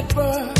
at birth.